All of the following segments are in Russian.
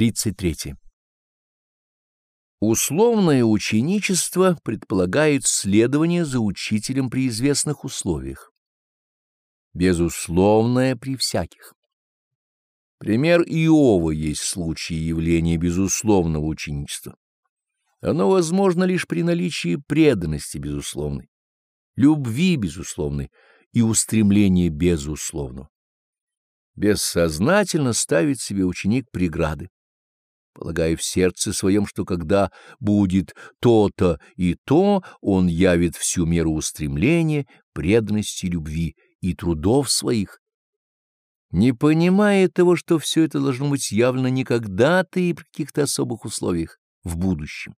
33. Условное ученичество предполагает следование за учителем при известных условиях. Безусловное при всяких. Пример Иова есть случай явления безусловного ученичества. Оно возможно лишь при наличии преданности безусловной, любви безусловной и устремления безусловного. Бессознательно ставит себе ученик преграды полагая в сердце своем, что когда будет то-то и то, он явит всю меру устремления, преданности, любви и трудов своих, не понимая того, что все это должно быть явно не когда-то и при каких-то особых условиях в будущем,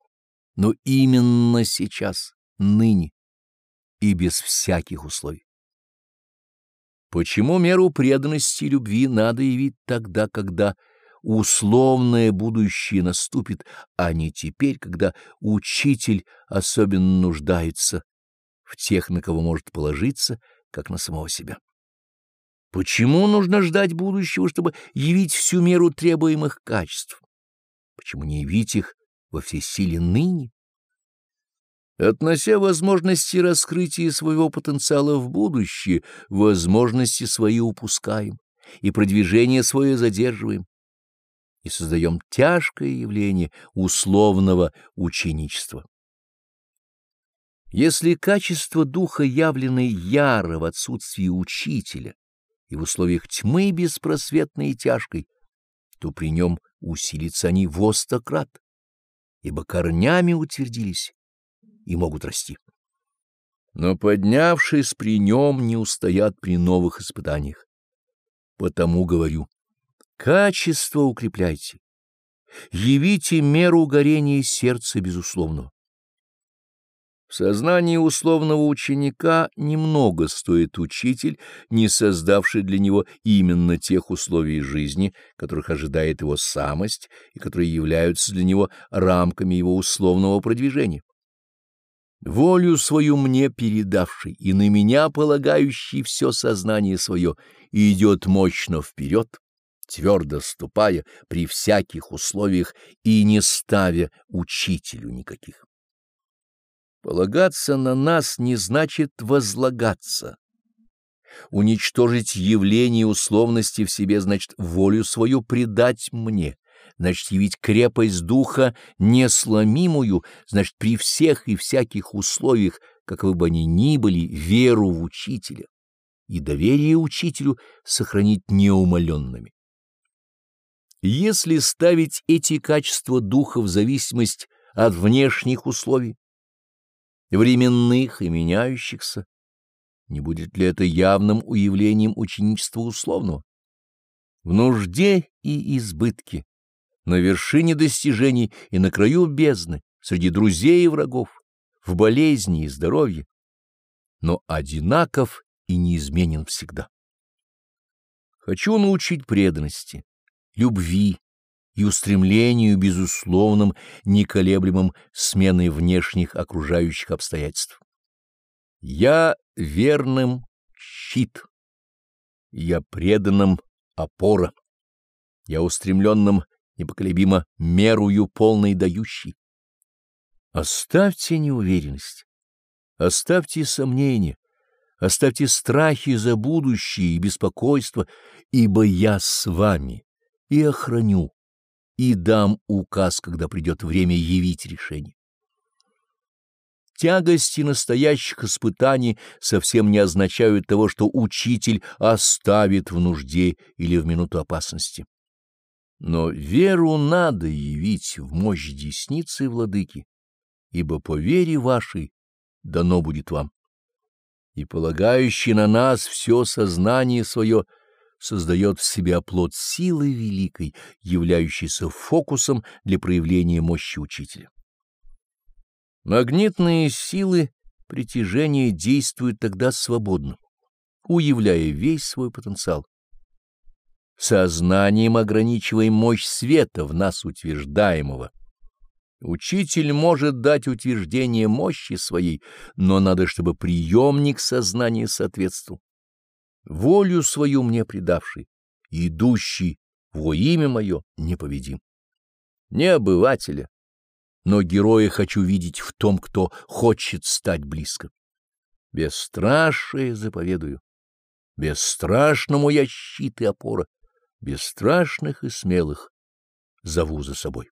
но именно сейчас, ныне и без всяких условий. Почему меру преданности и любви надо явить тогда, когда условное будущее наступит, а не теперь, когда учитель особенно нуждается в тех, на кого может положиться, как на самого себя. Почему нужно ждать будущего, чтобы явить всю меру требуемых качеств? Почему не явить их во всей силе ныне? Относя возможности раскрытия своего потенциала в будущее, возможности свои упускаем и продвижение свое задерживаем и создаем тяжкое явление условного ученичества. Если качество духа явлены яро в отсутствии учителя и в условиях тьмы беспросветной и тяжкой, то при нем усилится они в стократ, ибо корнями утвердились и могут расти. Но поднявшись при нем, не устоят при новых испытаниях. Потому говорю, Качество укрепляйте. Явите меру горения сердца безусловного. В сознании условного ученика немного стоит учитель, не создавший для него именно тех условий жизни, которых ожидает его самость и которые являются для него рамками его условного продвижения. Волю свою мне передавший и на меня полагающий все сознание свое идет мощно вперед, твердо ступая при всяких условиях и не ставя учителю никаких. Полагаться на нас не значит возлагаться. Уничтожить явление условности в себе значит волю свою предать мне, значит явить крепость духа несломимую, значит при всех и всяких условиях, каковы бы они ни были, веру в учителя и доверие учителю сохранить неумоленными. Если ставить эти качества духа в зависимость от внешних условий, временных и меняющихся, не будет ли это явным уявлением ученичества условного? В нужде и избытке, на вершине достижений и на краю бездны, среди друзей и врагов, в болезни и здоровье, но одинаков и неизменен всегда. Хочу научить преданности любви и устремлению безусловным, неколеблемым сменой внешних окружающих обстоятельств. Я верным щит, я преданным опора, я устремленным непоколебимо мерую полной дающий. Оставьте неуверенность, оставьте сомнения, оставьте страхи за будущее и беспокойство, ибо я с вами и охраню, и дам указ, когда придет время явить решение. Тягости настоящих испытаний совсем не означают того, что учитель оставит в нужде или в минуту опасности. Но веру надо явить в мощь десницы владыки, ибо по вере вашей дано будет вам. И полагающий на нас все сознание свое — создает в себе оплот силы великой, являющейся фокусом для проявления мощи учителя. Магнитные силы притяжения действуют тогда свободно, уявляя весь свой потенциал. Сознанием ограничиваем мощь света в нас утверждаемого. Учитель может дать утверждение мощи своей, но надо, чтобы приемник сознания соответствовал волю свою мне предавший, идущий во имя мое неповедим. не обывателя, но героя хочу видеть в том, кто хочет стать близко. Бесстрашие заповедую. Бесстрашному я щит и опора, бесстрашных и смелых зову за собой.